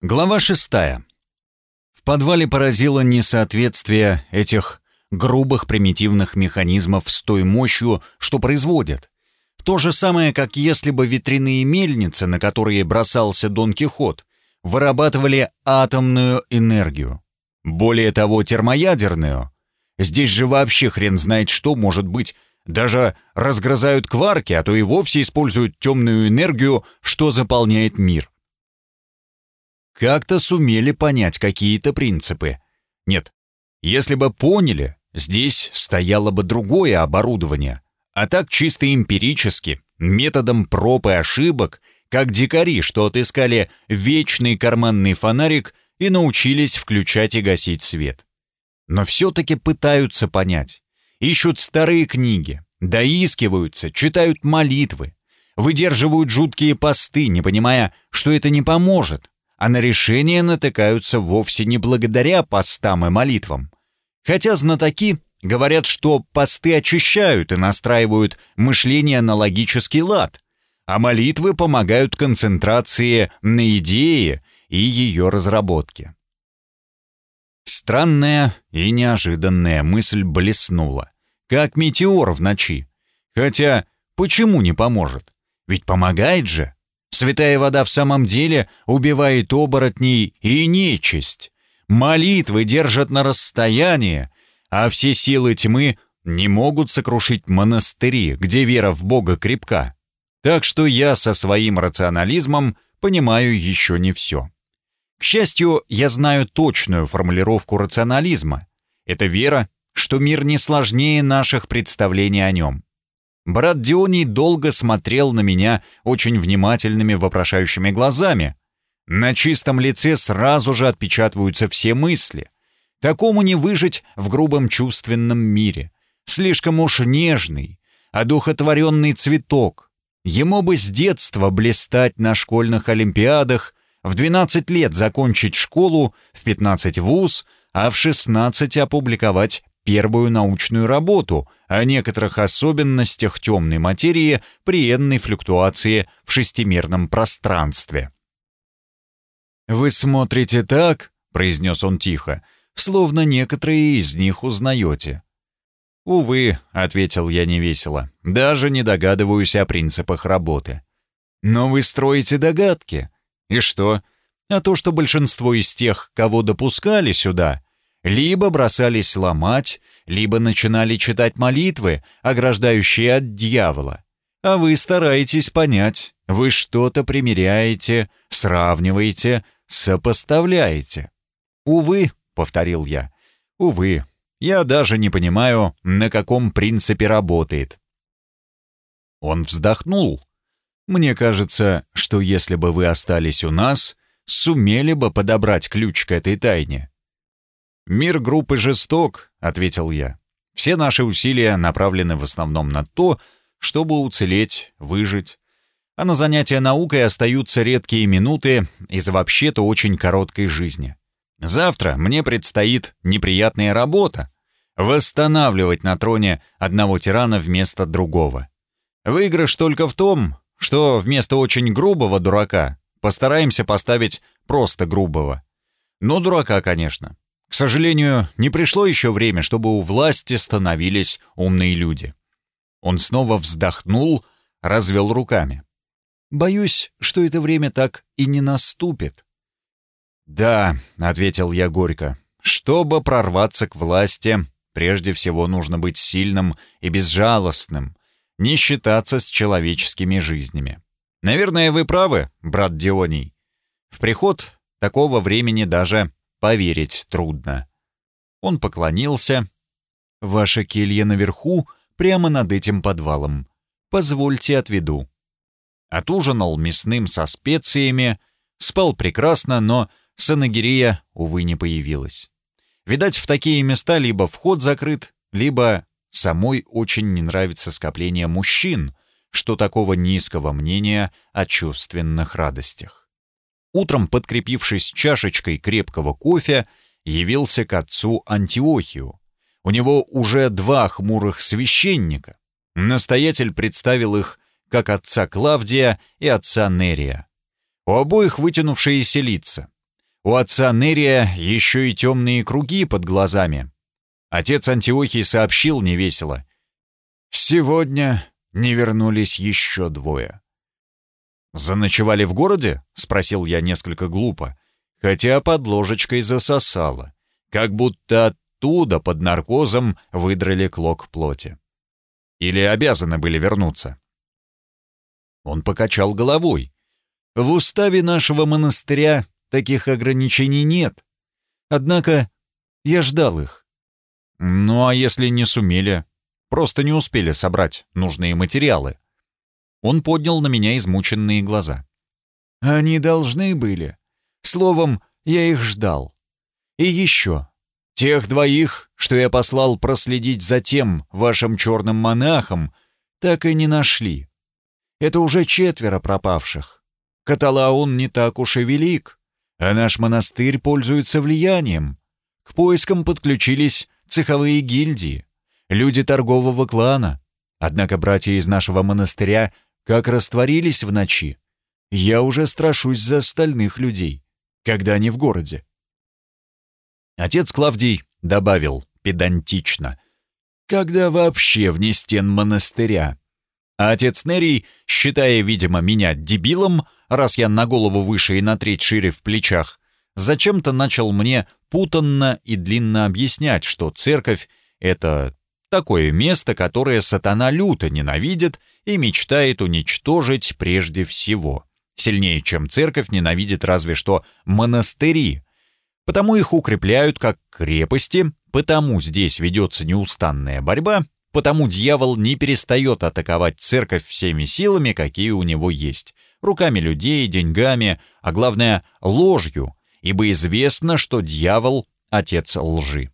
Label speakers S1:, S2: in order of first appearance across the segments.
S1: Глава шестая. В подвале поразило несоответствие этих грубых примитивных механизмов с той мощью, что производят. То же самое, как если бы ветряные мельницы, на которые бросался Дон Кихот, вырабатывали атомную энергию. Более того, термоядерную. Здесь же вообще хрен знает что может быть. Даже разгрызают кварки, а то и вовсе используют темную энергию, что заполняет мир как-то сумели понять какие-то принципы. Нет, если бы поняли, здесь стояло бы другое оборудование. А так чисто эмпирически, методом проб и ошибок, как дикари, что отыскали вечный карманный фонарик и научились включать и гасить свет. Но все-таки пытаются понять. Ищут старые книги, доискиваются, читают молитвы, выдерживают жуткие посты, не понимая, что это не поможет, а на решение натыкаются вовсе не благодаря постам и молитвам. Хотя знатоки говорят, что посты очищают и настраивают мышление на логический лад, а молитвы помогают концентрации на идее и ее разработке. Странная и неожиданная мысль блеснула, как метеор в ночи. Хотя, почему не поможет? Ведь помогает же. Святая вода в самом деле убивает оборотней и нечисть. Молитвы держат на расстоянии, а все силы тьмы не могут сокрушить монастыри, где вера в Бога крепка. Так что я со своим рационализмом понимаю еще не все. К счастью, я знаю точную формулировку рационализма. Это вера, что мир не сложнее наших представлений о нем. Брат Дионий долго смотрел на меня очень внимательными вопрошающими глазами. На чистом лице сразу же отпечатываются все мысли. Такому не выжить в грубом чувственном мире. Слишком уж нежный, одухотворенный цветок. Ему бы с детства блистать на школьных олимпиадах, в 12 лет закончить школу, в 15 вуз, а в 16 опубликовать первую научную работу о некоторых особенностях темной материи при энной флюктуации в шестимерном пространстве. «Вы смотрите так», — произнес он тихо, — «словно некоторые из них узнаете». «Увы», — ответил я невесело, — «даже не догадываюсь о принципах работы». «Но вы строите догадки. И что? А то, что большинство из тех, кого допускали сюда, либо бросались ломать, либо начинали читать молитвы, ограждающие от дьявола. А вы стараетесь понять, вы что-то примеряете, сравниваете, сопоставляете. «Увы», — повторил я, — «увы, я даже не понимаю, на каком принципе работает». Он вздохнул. «Мне кажется, что если бы вы остались у нас, сумели бы подобрать ключ к этой тайне. «Мир группы жесток», — ответил я. «Все наши усилия направлены в основном на то, чтобы уцелеть, выжить. А на занятия наукой остаются редкие минуты из вообще-то очень короткой жизни. Завтра мне предстоит неприятная работа — восстанавливать на троне одного тирана вместо другого. Выигрыш только в том, что вместо очень грубого дурака постараемся поставить просто грубого. Но дурака, конечно. К сожалению, не пришло еще время, чтобы у власти становились умные люди. Он снова вздохнул, развел руками. «Боюсь, что это время так и не наступит». «Да», — ответил я горько, — «чтобы прорваться к власти, прежде всего нужно быть сильным и безжалостным, не считаться с человеческими жизнями. Наверное, вы правы, брат Дионий. В приход такого времени даже Поверить трудно. Он поклонился. «Ваша келья наверху, прямо над этим подвалом. Позвольте отведу». Отужинал мясным со специями, спал прекрасно, но санагирия, увы, не появилась. Видать, в такие места либо вход закрыт, либо самой очень не нравится скопление мужчин, что такого низкого мнения о чувственных радостях утром, подкрепившись чашечкой крепкого кофе, явился к отцу Антиохию. У него уже два хмурых священника. Настоятель представил их как отца Клавдия и отца Нерия. У обоих вытянувшиеся лица. У отца Нерия еще и темные круги под глазами. Отец Антиохий сообщил невесело. «Сегодня не вернулись еще двое». «Заночевали в городе?» — спросил я несколько глупо, хотя под ложечкой засосало, как будто оттуда под наркозом выдрали клок плоти. Или обязаны были вернуться? Он покачал головой. В уставе нашего монастыря таких ограничений нет. Однако я ждал их. Ну а если не сумели? Просто не успели собрать нужные материалы. Он поднял на меня измученные глаза. Они должны были. Словом, я их ждал. И еще. Тех двоих, что я послал проследить за тем вашим черным монахом, так и не нашли. Это уже четверо пропавших. Каталаун не так уж и велик, а наш монастырь пользуется влиянием. К поискам подключились цеховые гильдии, люди торгового клана. Однако братья из нашего монастыря как растворились в ночи. Я уже страшусь за остальных людей, когда они в городе. Отец Клавдий добавил педантично. «Когда вообще вне стен монастыря?» А отец Нерий, считая, видимо, меня дебилом, раз я на голову выше и на треть шире в плечах, зачем-то начал мне путанно и длинно объяснять, что церковь — это такое место, которое сатана люто ненавидит и мечтает уничтожить прежде всего. Сильнее, чем церковь, ненавидит разве что монастыри. Потому их укрепляют как крепости, потому здесь ведется неустанная борьба, потому дьявол не перестает атаковать церковь всеми силами, какие у него есть. Руками людей, деньгами, а главное, ложью, ибо известно, что дьявол — отец лжи.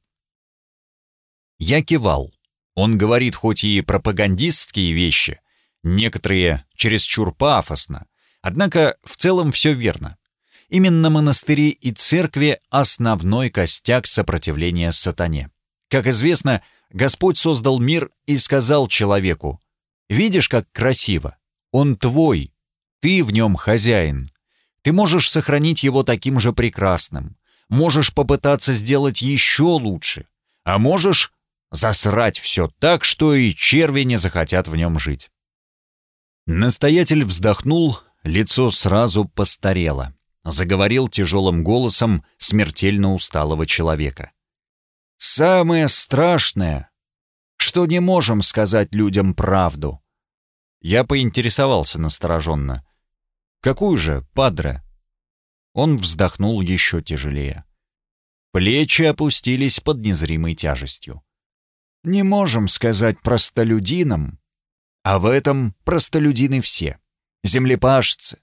S1: Я кивал. Он говорит хоть и пропагандистские вещи, некоторые чересчур пафосно, однако в целом все верно. Именно монастыри и церкви — основной костяк сопротивления сатане. Как известно, Господь создал мир и сказал человеку, «Видишь, как красиво? Он твой, ты в нем хозяин. Ты можешь сохранить его таким же прекрасным, можешь попытаться сделать еще лучше, а можешь засрать все так, что и черви не захотят в нем жить. Настоятель вздохнул, лицо сразу постарело. Заговорил тяжелым голосом смертельно усталого человека. «Самое страшное, что не можем сказать людям правду». Я поинтересовался настороженно. Какую же, падре?» Он вздохнул еще тяжелее. Плечи опустились под незримой тяжестью. «Не можем сказать простолюдинам, а в этом простолюдины все. Землепашцы,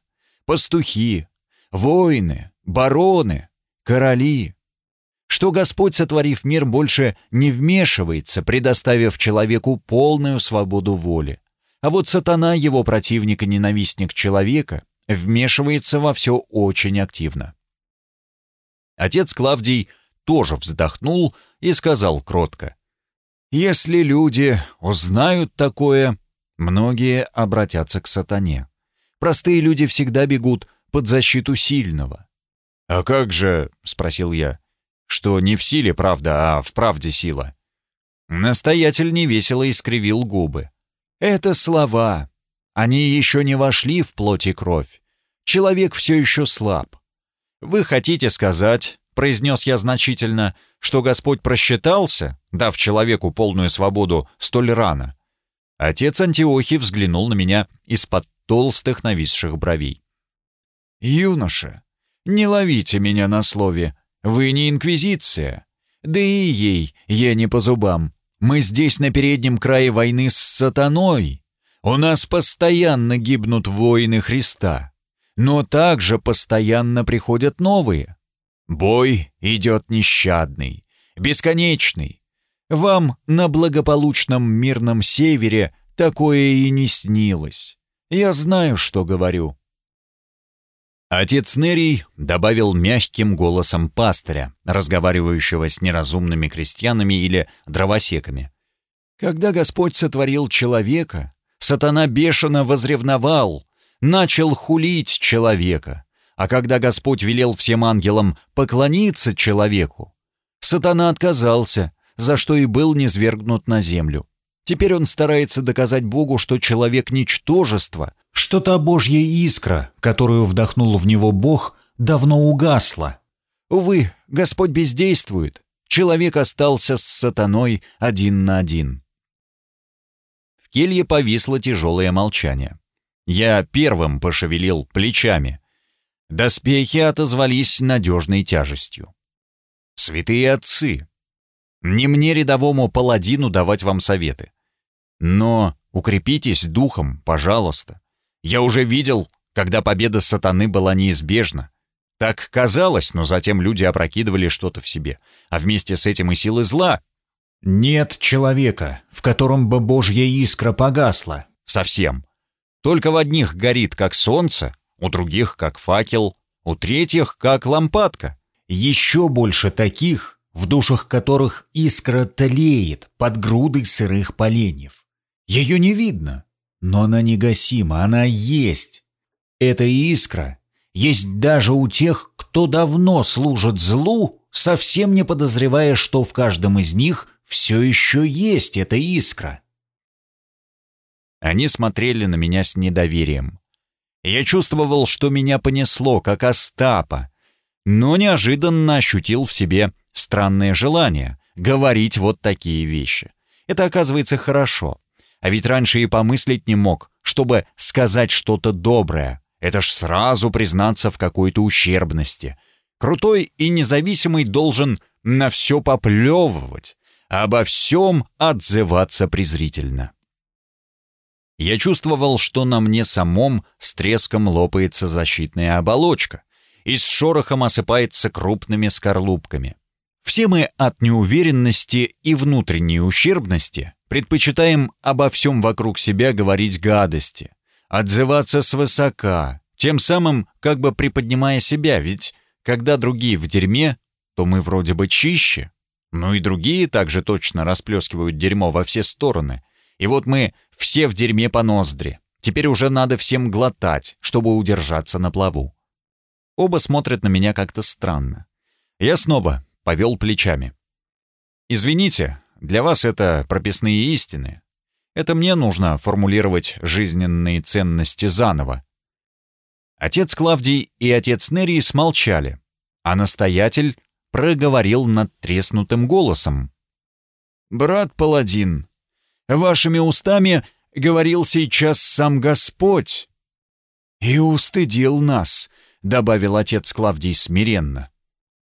S1: пастухи, воины, бароны, короли. Что Господь, сотворив мир, больше не вмешивается, предоставив человеку полную свободу воли. А вот сатана, его противник и ненавистник человека, вмешивается во все очень активно. Отец Клавдий тоже вздохнул и сказал кротко. «Если люди узнают такое, многие обратятся к сатане. Простые люди всегда бегут под защиту сильного». «А как же?» — спросил я. «Что не в силе правда, а в правде сила?» Настоятель невесело искривил губы. «Это слова. Они еще не вошли в плоть и кровь человек все еще слаб. «Вы хотите сказать, — произнес я значительно, — что Господь просчитался, дав человеку полную свободу столь рано?» Отец Антиохий взглянул на меня из-под толстых нависших бровей. «Юноша, не ловите меня на слове. Вы не инквизиция. Да и ей я не по зубам. Мы здесь на переднем крае войны с сатаной. У нас постоянно гибнут воины Христа но также постоянно приходят новые. Бой идет нещадный, бесконечный. Вам на благополучном мирном севере такое и не снилось. Я знаю, что говорю». Отец Нерий добавил мягким голосом пастыря, разговаривающего с неразумными крестьянами или дровосеками. «Когда Господь сотворил человека, сатана бешено возревновал, начал хулить человека, А когда Господь велел всем ангелам поклониться человеку, сатана отказался, за что и был низвергнут на землю. Теперь он старается доказать Богу, что человек — ничтожество, что та Божья искра, которую вдохнул в него Бог, давно угасла. Увы, Господь бездействует. Человек остался с сатаной один на один. В келье повисло тяжелое молчание. Я первым пошевелил плечами. Доспехи отозвались надежной тяжестью. Святые отцы, не мне рядовому паладину давать вам советы. Но укрепитесь духом, пожалуйста. Я уже видел, когда победа сатаны была неизбежна. Так казалось, но затем люди опрокидывали что-то в себе, а вместе с этим и силы зла. Нет человека, в котором бы Божья искра погасла. Совсем. Только в одних горит, как солнце, у других, как факел, у третьих, как лампадка. Еще больше таких, в душах которых искра тлеет под грудой сырых поленьев. Ее не видно, но она негасима, она есть. Эта искра есть даже у тех, кто давно служит злу, совсем не подозревая, что в каждом из них все еще есть эта искра. Они смотрели на меня с недоверием. Я чувствовал, что меня понесло, как Остапа, но неожиданно ощутил в себе странное желание говорить вот такие вещи. Это оказывается хорошо. А ведь раньше и помыслить не мог, чтобы сказать что-то доброе. Это ж сразу признаться в какой-то ущербности. Крутой и независимый должен на все поплевывать, а обо всем отзываться презрительно. Я чувствовал, что на мне самом с треском лопается защитная оболочка и с шорохом осыпается крупными скорлупками. Все мы от неуверенности и внутренней ущербности предпочитаем обо всем вокруг себя говорить гадости, отзываться свысока, тем самым как бы приподнимая себя, ведь когда другие в дерьме, то мы вроде бы чище. Ну и другие также точно расплескивают дерьмо во все стороны. И вот мы все в дерьме по ноздри. Теперь уже надо всем глотать, чтобы удержаться на плаву. Оба смотрят на меня как-то странно. Я снова повел плечами. «Извините, для вас это прописные истины. Это мне нужно формулировать жизненные ценности заново». Отец Клавдий и отец Нерий смолчали, а настоятель проговорил над треснутым голосом. «Брат Паладин, Вашими устами говорил сейчас сам Господь. И устыдил нас, добавил отец Клавдий смиренно.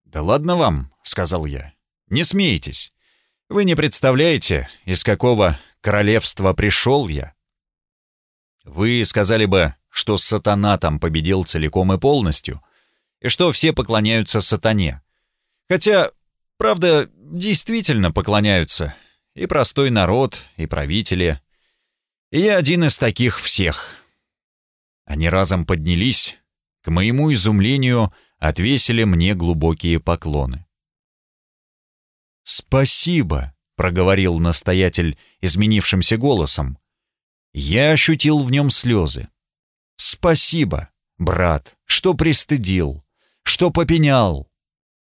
S1: Да ладно вам, сказал я. Не смейтесь. Вы не представляете, из какого королевства пришел я. Вы сказали бы, что сатана там победил целиком и полностью, и что все поклоняются сатане. Хотя, правда, действительно поклоняются, и простой народ, и правители. И я один из таких всех. Они разом поднялись, к моему изумлению отвесили мне глубокие поклоны. «Спасибо», — проговорил настоятель изменившимся голосом. Я ощутил в нем слезы. «Спасибо, брат, что пристыдил, что попенял.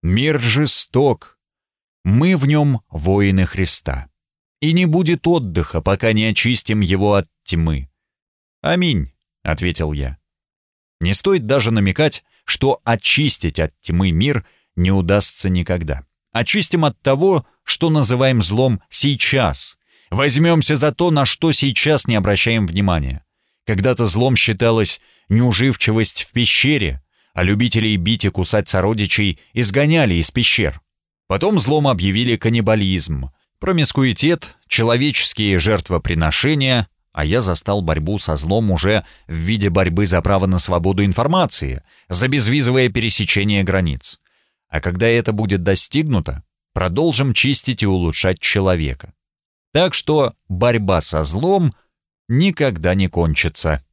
S1: Мир жесток. Мы в нем воины Христа» и не будет отдыха, пока не очистим его от тьмы. «Аминь», — ответил я. Не стоит даже намекать, что очистить от тьмы мир не удастся никогда. Очистим от того, что называем злом сейчас. Возьмемся за то, на что сейчас не обращаем внимания. Когда-то злом считалось неуживчивость в пещере, а любителей бить и кусать сородичей изгоняли из пещер. Потом злом объявили каннибализм — Промискуитет, человеческие жертвоприношения, а я застал борьбу со злом уже в виде борьбы за право на свободу информации, за безвизовое пересечение границ. А когда это будет достигнуто, продолжим чистить и улучшать человека. Так что борьба со злом никогда не кончится.